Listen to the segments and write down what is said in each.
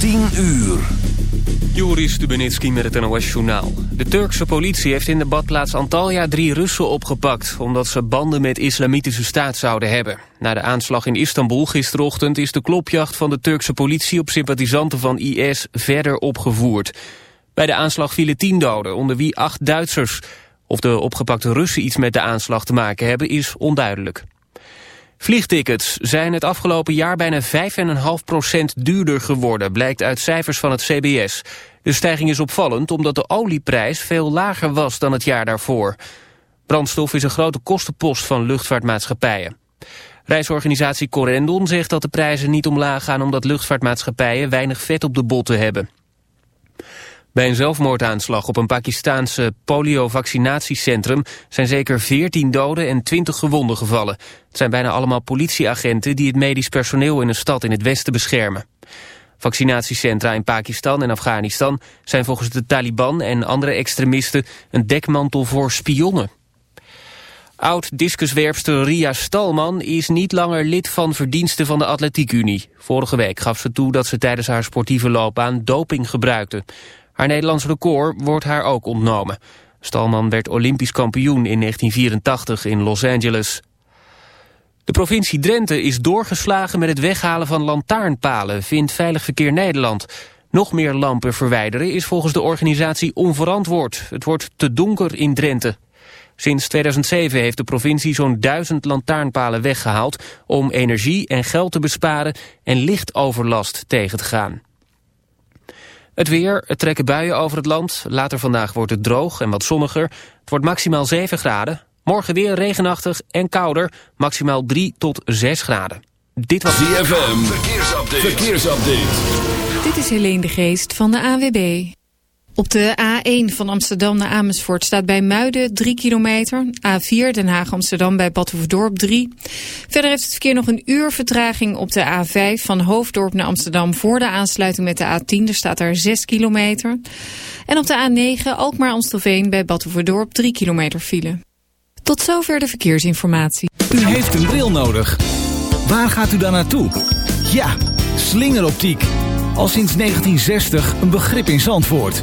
10 uur. Joris Stubenitski met het NOS-journaal. De Turkse politie heeft in de badplaats Antalya drie Russen opgepakt... omdat ze banden met islamitische staat zouden hebben. Na de aanslag in Istanbul gisterochtend is de klopjacht van de Turkse politie... op sympathisanten van IS verder opgevoerd. Bij de aanslag vielen tien doden, onder wie acht Duitsers. Of de opgepakte Russen iets met de aanslag te maken hebben is onduidelijk. Vliegtickets zijn het afgelopen jaar bijna 5,5% duurder geworden, blijkt uit cijfers van het CBS. De stijging is opvallend omdat de olieprijs veel lager was dan het jaar daarvoor. Brandstof is een grote kostenpost van luchtvaartmaatschappijen. Reisorganisatie Corendon zegt dat de prijzen niet omlaag gaan omdat luchtvaartmaatschappijen weinig vet op de botten hebben. Bij een zelfmoordaanslag op een Pakistaanse poliovaccinatiecentrum zijn zeker 14 doden en 20 gewonden gevallen. Het zijn bijna allemaal politieagenten die het medisch personeel in een stad in het westen beschermen. Vaccinatiecentra in Pakistan en Afghanistan zijn volgens de Taliban en andere extremisten een dekmantel voor spionnen. Oud-discuswerpster Ria Stalman is niet langer lid van verdiensten van de Atletiekunie. Vorige week gaf ze toe dat ze tijdens haar sportieve loopbaan doping gebruikte. Haar Nederlands record wordt haar ook ontnomen. Stalman werd olympisch kampioen in 1984 in Los Angeles. De provincie Drenthe is doorgeslagen met het weghalen van lantaarnpalen, vindt Veilig Verkeer Nederland. Nog meer lampen verwijderen is volgens de organisatie onverantwoord. Het wordt te donker in Drenthe. Sinds 2007 heeft de provincie zo'n duizend lantaarnpalen weggehaald... om energie en geld te besparen en lichtoverlast tegen te gaan. Het weer, het trekken buien over het land. Later vandaag wordt het droog en wat zonniger. Het wordt maximaal 7 graden. Morgen weer regenachtig en kouder, maximaal 3 tot 6 graden. Dit was ZFM, verkeersupdate. verkeersupdate. Dit is Helene de Geest van de AWB. Op de A1 van Amsterdam naar Amersfoort staat bij Muiden 3 kilometer. A4 Den Haag-Amsterdam bij Badhoevedorp 3. Verder heeft het verkeer nog een uur vertraging op de A5 van Hoofddorp naar Amsterdam... voor de aansluiting met de A10. Er staat daar 6 kilometer. En op de A9 Alkmaar-Amstelveen bij Badhoevedorp 3 kilometer file. Tot zover de verkeersinformatie. U heeft een bril nodig. Waar gaat u dan naartoe? Ja, slingeroptiek. Al sinds 1960 een begrip in Zandvoort.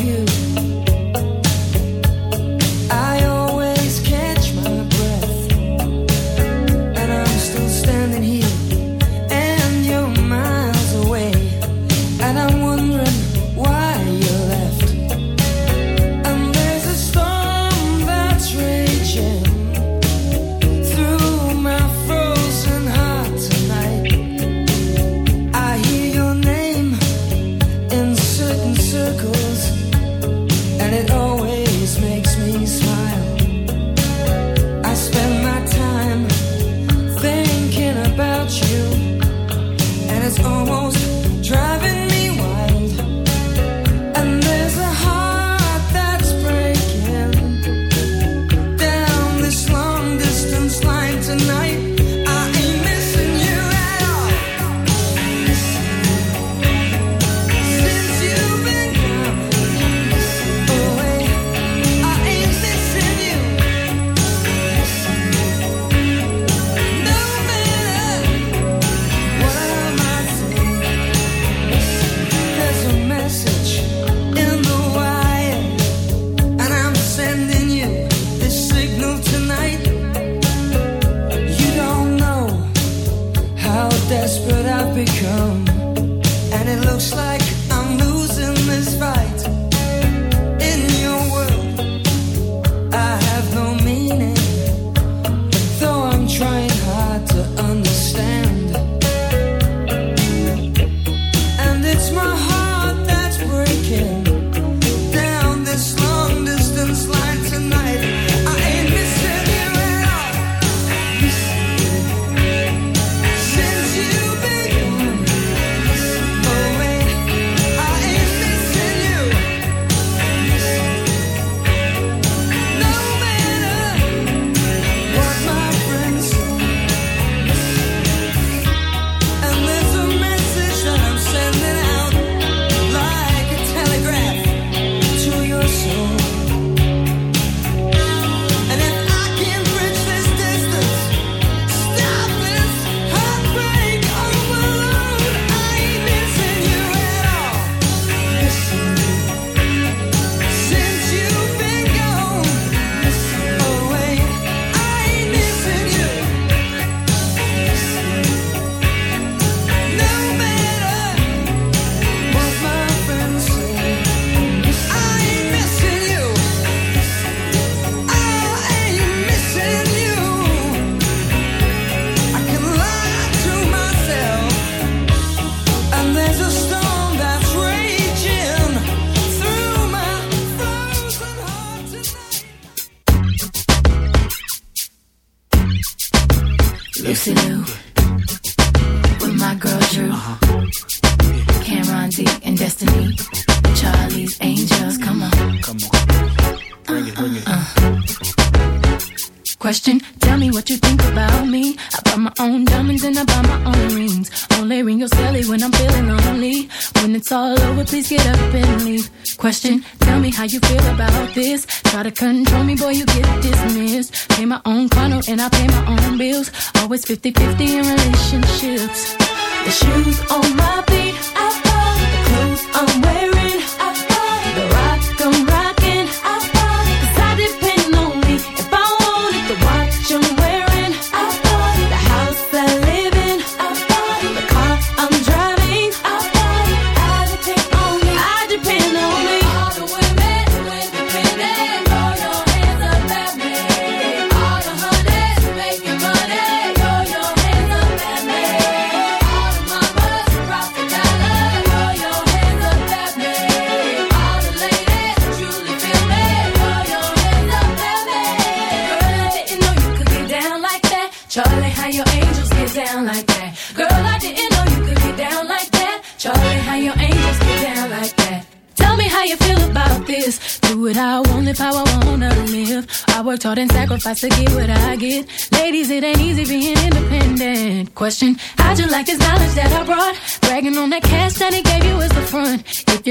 you.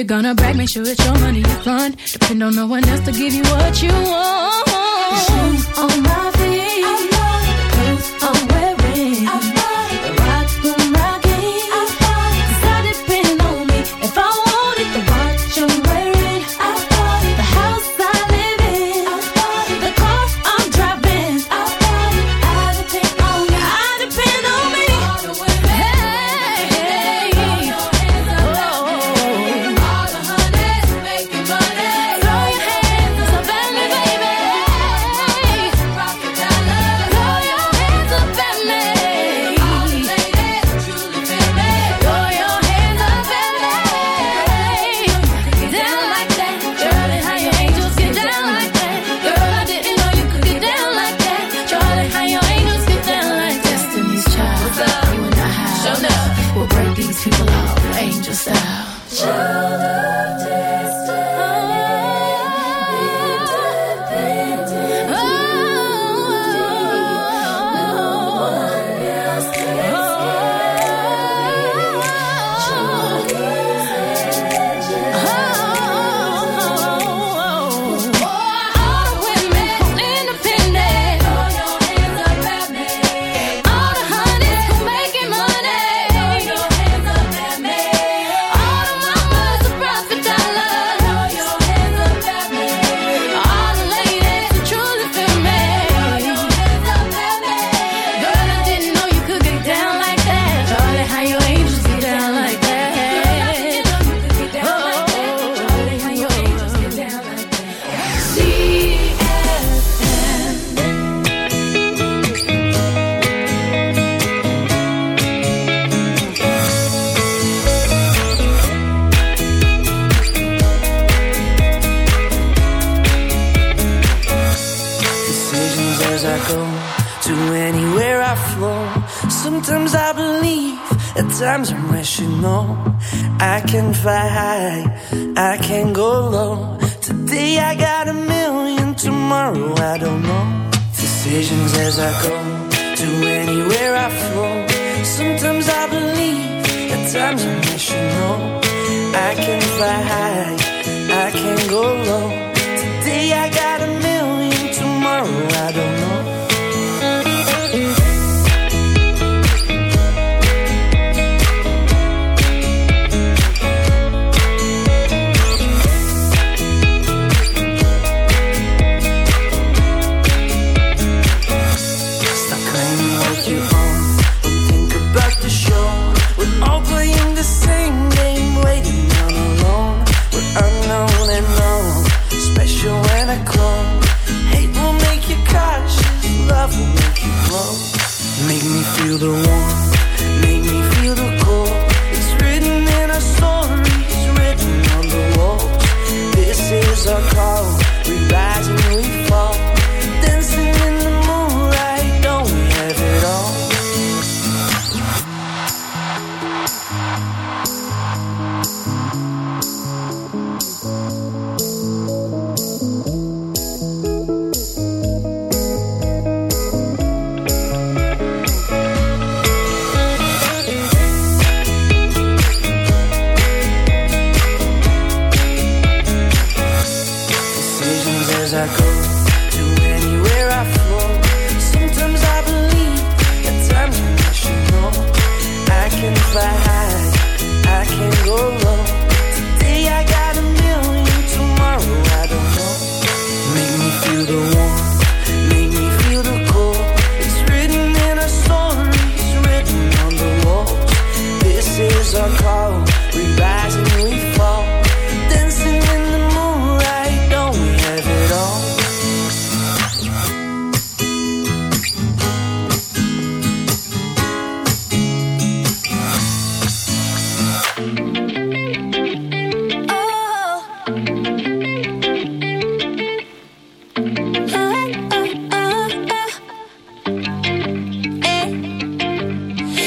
gonna brag, make sure it's your money you fund. Depend on no one else to give you what you want. Shoes on my feet.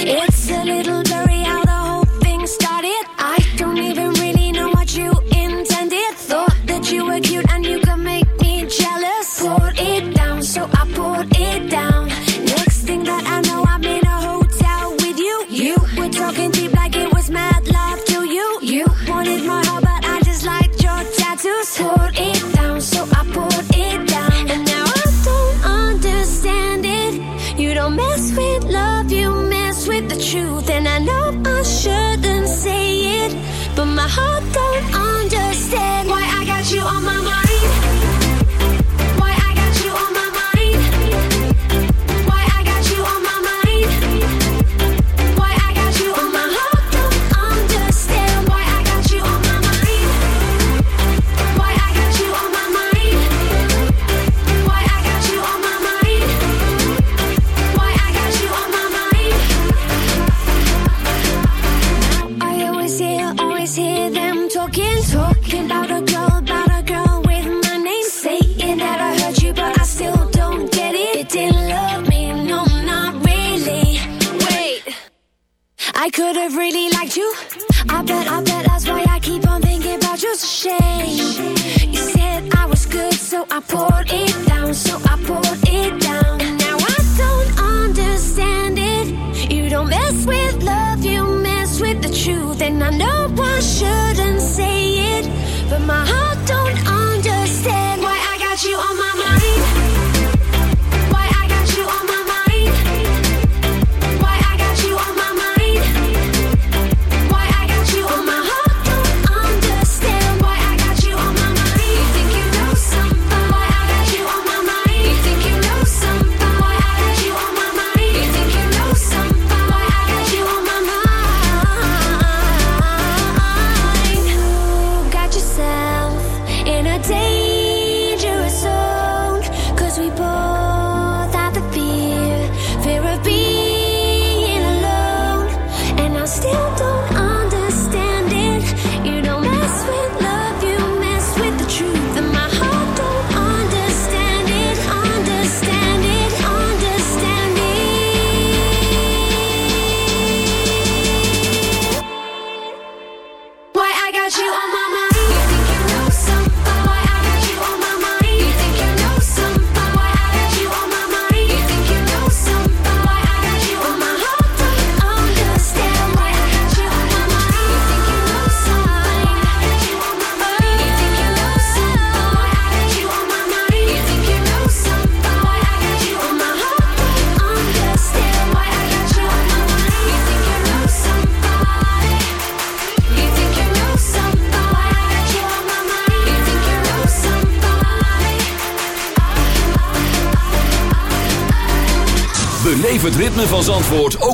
It's a little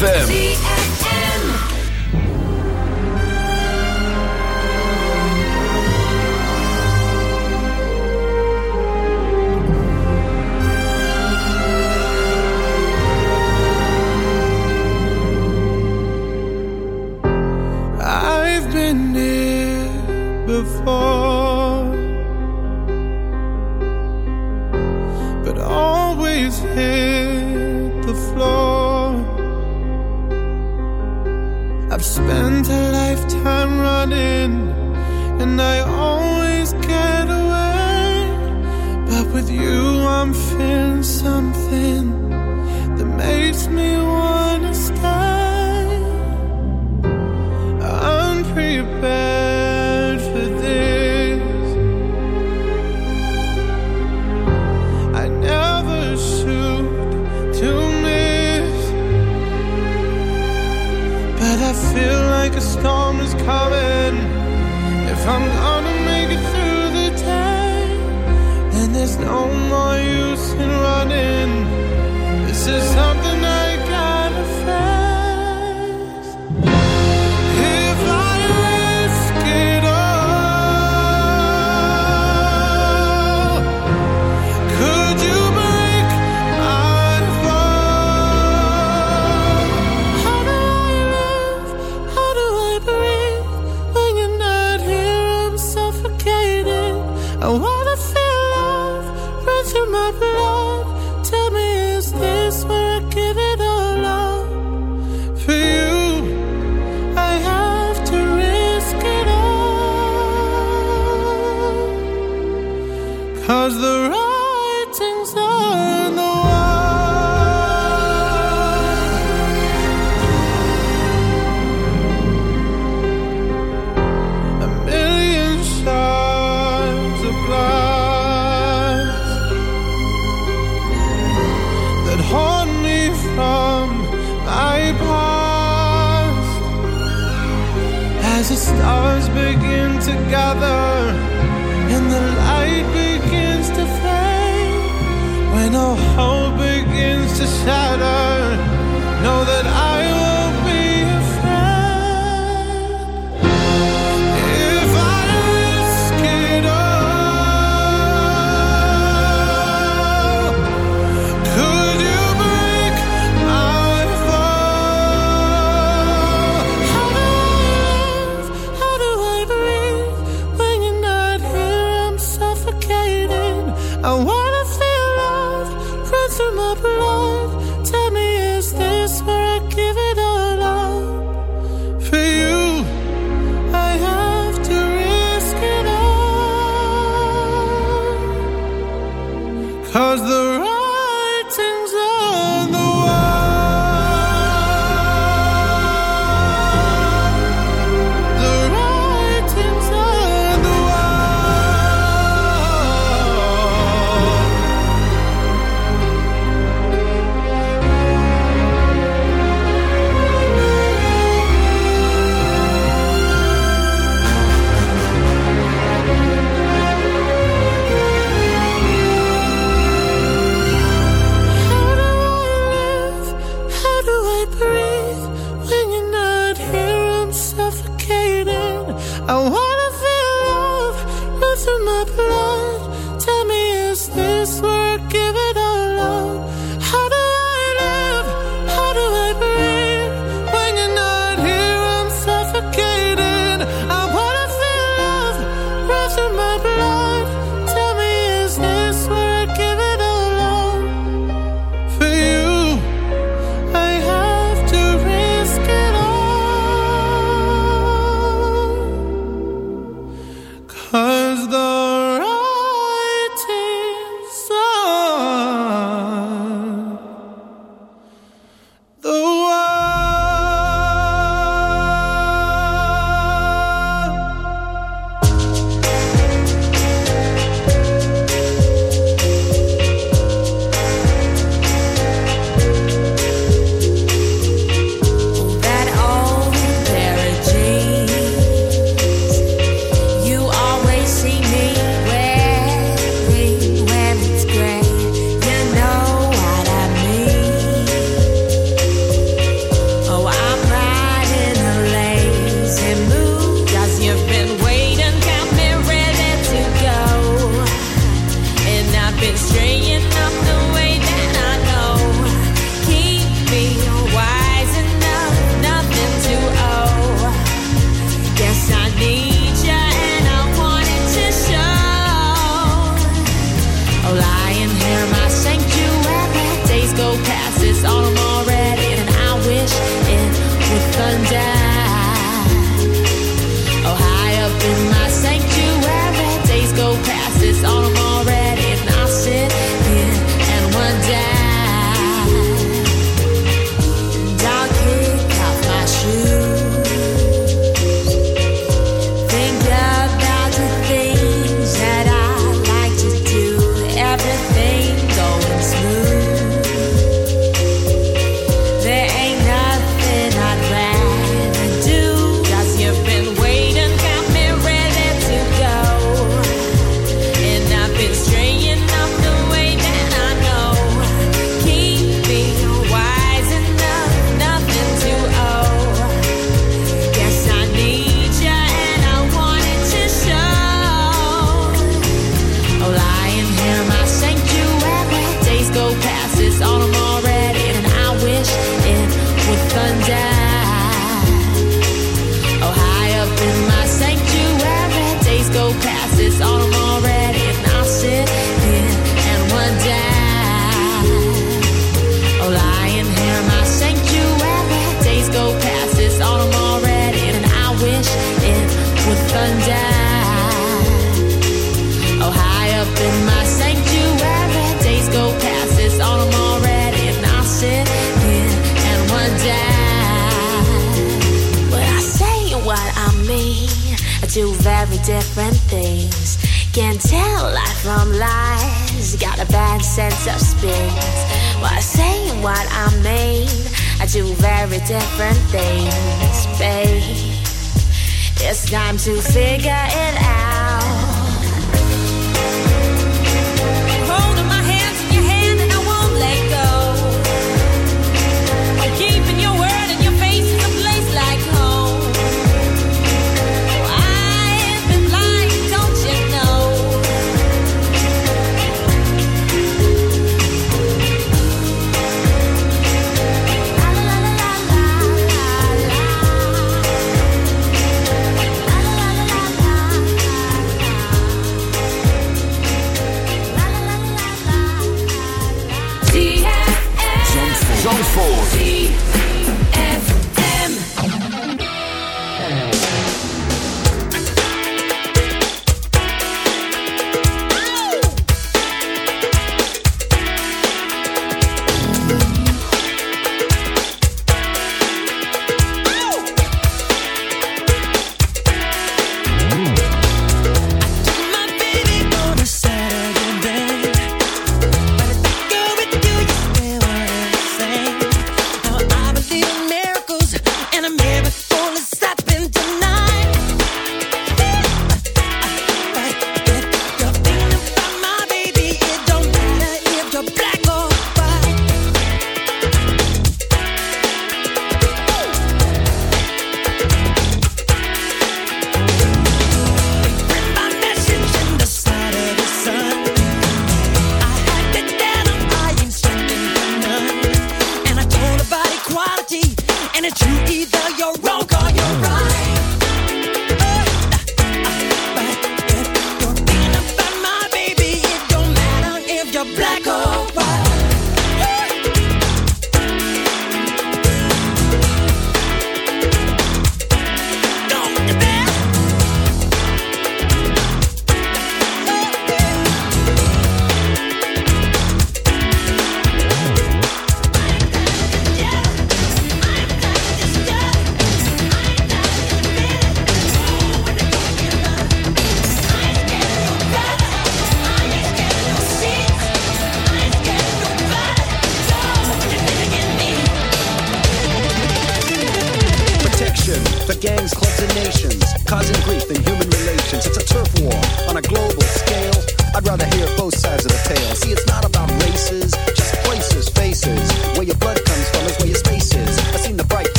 ZFM.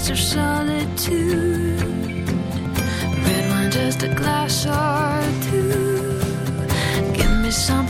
glass of solitude. Red wine, just a glass or two. Give me something.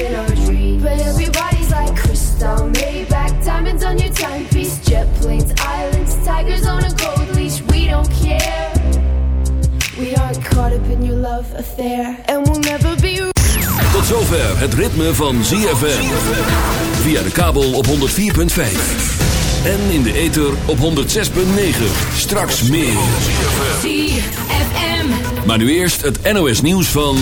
in our dreams. But everybody's like crystal, Maybach, diamonds on your timepiece, jet planes, islands, tigers on a gold leash. We don't care. We aren't caught up in your love affair, and we'll never be. Tot zover het ritme van ZFM. Via de kabel op 104.5. En in de ether op 106.9. Straks meer. ZFM. Maar nu eerst het NOS nieuws van...